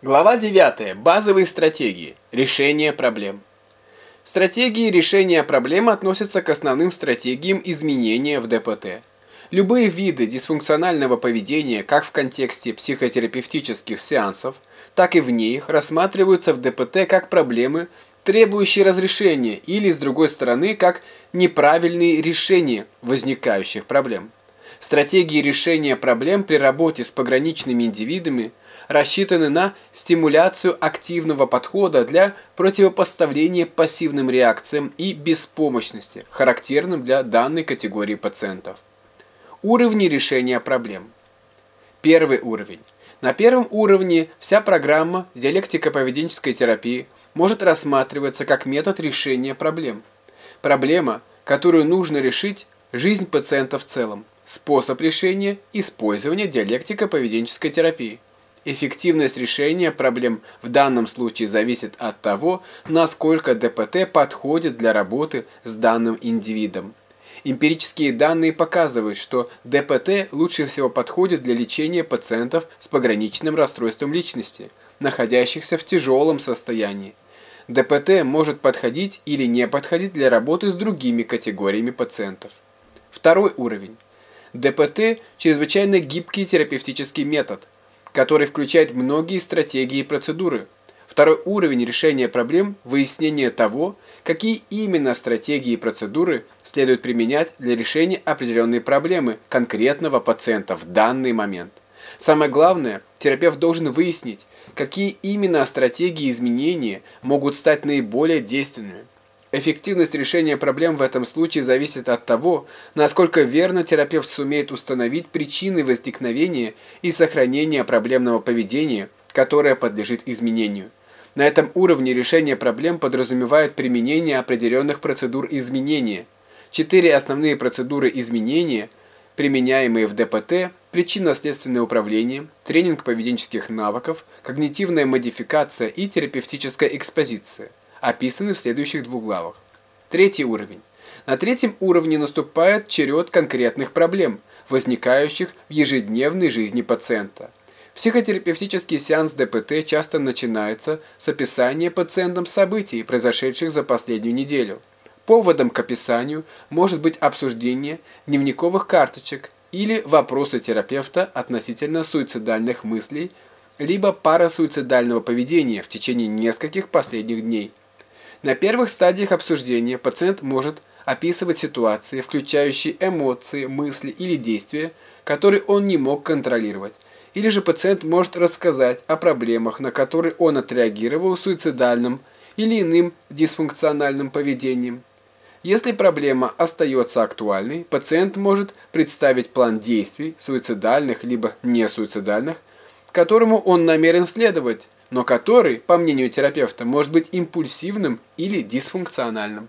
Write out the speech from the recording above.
Глава 9. Базовые стратегии. Решение проблем. Стратегии решения проблем относятся к основным стратегиям изменения в ДПТ. Любые виды дисфункционального поведения, как в контексте психотерапевтических сеансов, так и вне их, рассматриваются в ДПТ как проблемы, требующие разрешения, или, с другой стороны, как неправильные решения возникающих проблем. Стратегии решения проблем при работе с пограничными индивидами – рассчитаны на стимуляцию активного подхода для противопоставления пассивным реакциям и беспомощности, характерным для данной категории пациентов. Уровни решения проблем. Первый уровень. На первом уровне вся программа диалектико-поведенческой терапии может рассматриваться как метод решения проблем. Проблема, которую нужно решить, жизнь пациента в целом. Способ решения – использование диалектико-поведенческой терапии. Эффективность решения проблем в данном случае зависит от того, насколько ДПТ подходит для работы с данным индивидом. Эмпирические данные показывают, что ДПТ лучше всего подходит для лечения пациентов с пограничным расстройством личности, находящихся в тяжелом состоянии. ДПТ может подходить или не подходить для работы с другими категориями пациентов. Второй уровень. ДПТ – чрезвычайно гибкий терапевтический метод – который включает многие стратегии и процедуры. Второй уровень решения проблем – выяснение того, какие именно стратегии и процедуры следует применять для решения определенной проблемы конкретного пациента в данный момент. Самое главное, терапевт должен выяснить, какие именно стратегии изменения могут стать наиболее действенными. Эффективность решения проблем в этом случае зависит от того, насколько верно терапевт сумеет установить причины возникновения и сохранения проблемного поведения, которое подлежит изменению. На этом уровне решение проблем подразумевает применение определенных процедур изменения. Четыре основные процедуры изменения, применяемые в ДПТ, причинно-следственное управление, тренинг поведенческих навыков, когнитивная модификация и терапевтическая экспозиция описаны в следующих двух главах. Третий уровень. На третьем уровне наступает черед конкретных проблем, возникающих в ежедневной жизни пациента. Психотерапевтический сеанс ДПТ часто начинается с описания пациентом событий, произошедших за последнюю неделю. Поводом к описанию может быть обсуждение дневниковых карточек или вопросы терапевта относительно суицидальных мыслей, либо парасуицидального поведения в течение нескольких последних дней. На первых стадиях обсуждения пациент может описывать ситуации, включающие эмоции, мысли или действия, которые он не мог контролировать. Или же пациент может рассказать о проблемах, на которые он отреагировал суицидальным или иным дисфункциональным поведением. Если проблема остается актуальной, пациент может представить план действий, суицидальных либо несуицидальных, которому он намерен следовать, но который, по мнению терапевта, может быть импульсивным или дисфункциональным.